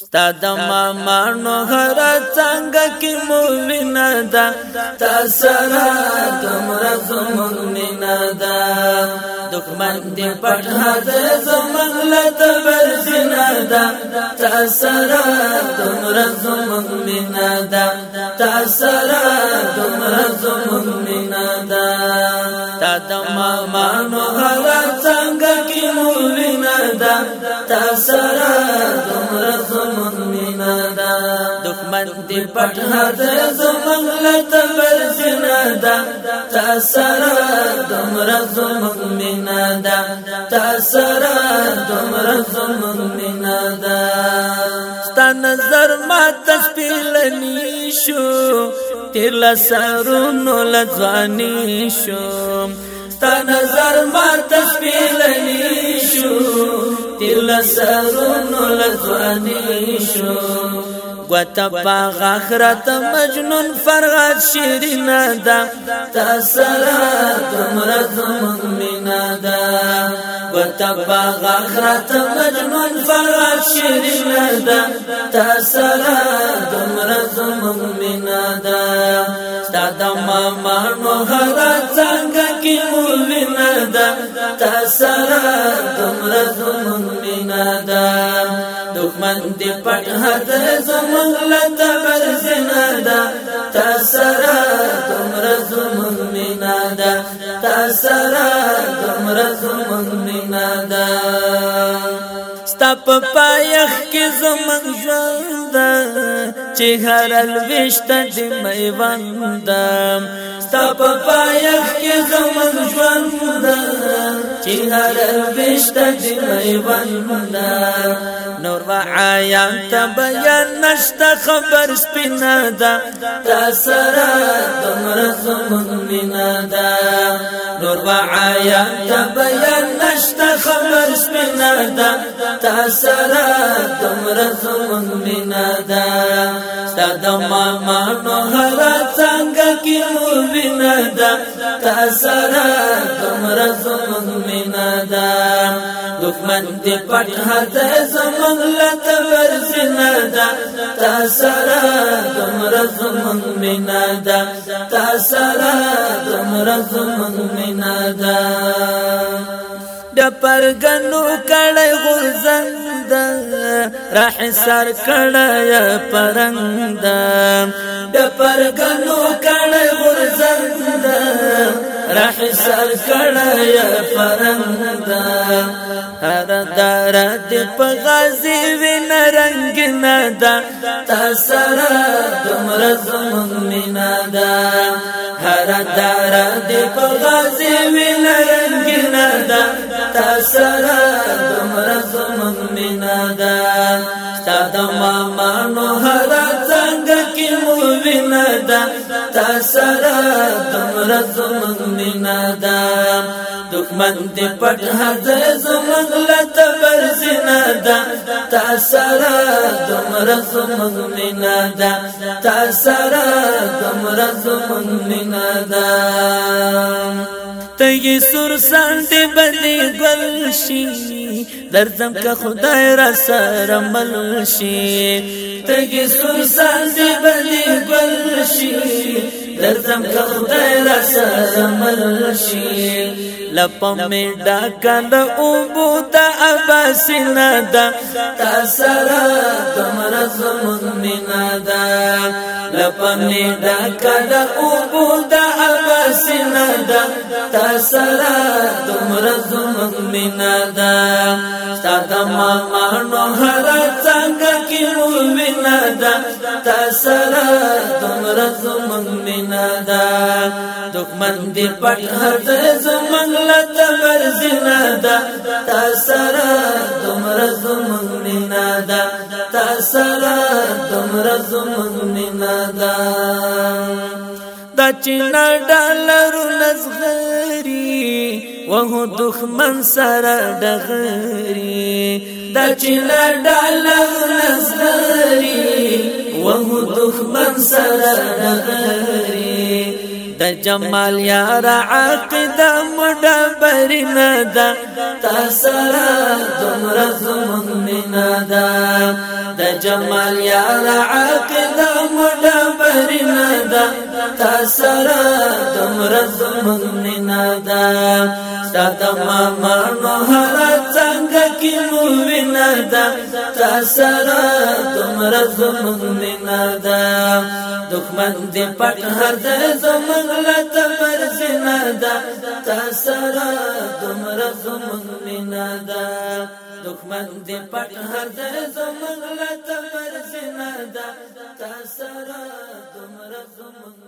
ستا د مامانو هر څنګه کې مولینا دا تا سره تمرا زمون مینا دا دښمن دې پټ حاضر زمون لت بر زنا دا تا سره تمرا زمون مینا دا تا سره تمرا زمون مینا دا تا د مامانو هر څنګه کې مولینا دا تا سره دښمن دې پټ هدا زمنګ له تبر زنا دا تاثر دمر زمنګ مینا دا تاثر دمر زمنګ مینا دا ستا نظر ما تسپلنی شو تیر لسرونو لځواني شو ستا نظر ما تسپلنی شو تیر لسرونو لځواني شو ګوت باغ اخرت مجنون فرغت شیرین دا تسلا تمرا تم مینا دا ګوت باغ اخرت مجنون فرغت شیرین دا تسلا تمرا تم مینا دا ستاد ماما نو هر څنګه کی مولینا دا تسلا تمرا تم مینا دا دښمن دې پټ هدر زمون لته بر زنا دا تا سرا تمر زمون مینا دا تا سرا تمر زمون مینا دا ستپ پایخ کې زمون ژوند چې هر الوشت دې مې وندم ستا په پایخ کې زمون ژوند دا چې هر بشت دې میوند نور و عیان ته بیان نشته خبر سپینا دا تا سره دمر زمون مینا دا نور و عیان ته بیان خبر سپینا دا تا سرا دمرا زمون مینا دا تا دا ماما نو حرا چانگا کی موینا دا تا سرا دمرا زمون مینا دا دکمن دی پت حد زمون لتبر زنا دا تا سرا دمرا زمون مینا دا تا سرا دمرا زمون مینا دا د پرګنو کړي غرزند راح سر کړي پرند د پرګنو کړي غرزند راح سر کړي پرند دارد په غازی وین رنگ ندا تا سره تمر زمون مینا دا هر دارد په غازی وین رنگ ندا تا سره تمر زمون مینا دا تا د ماما نو هر مینا دا تا سره تمره زمون مینا دا دښمن دې پټ هځه زمون لته بر زنا دا تا سره تمره زمون مینا دا تا سره تمره زمون مینا دا ته سر سان دې باندې ګل شي درځم که خدای را سره مل شي ته سر سان دې باندې ګل شي درځم که خدای را سره مل شي لپم ډا کند او بوت اباسنا دا تاسرا تمر زمون مینا دا لپم ډا کند او بوت اباسنا دا تاسرا تمر زمون مینا دا ساده ما نو هر څنګه کې مو مینا دا تاسرا تمر زمون مینا دا دښمن دی پټ هرد زمنګ لته مرزنا دا تا سره تمره زمنګ نه دا تا سره تمره زمنګ نه دا دا چینا ډالر نزغری وهو دخمن سره دغری دا چینا ډالر نزغری وهو دخمن سره دغری د جمال یار عقیده مډه برنا دا تاسرا دومره زمون مینا دا د جمال یار عقیده مډه برنا دا تا سره تمر زمون نه دا تا د ماما نو هر څنګه کی مو وینا دا تا سره تمر زمون نه دا دښمن دې پټ هر د زمون لا تمر زنا دا تا سره تمر زمون نه دا دښمن دې پټ هر د زمون لا تمر زنا دا تا سره تمر زمون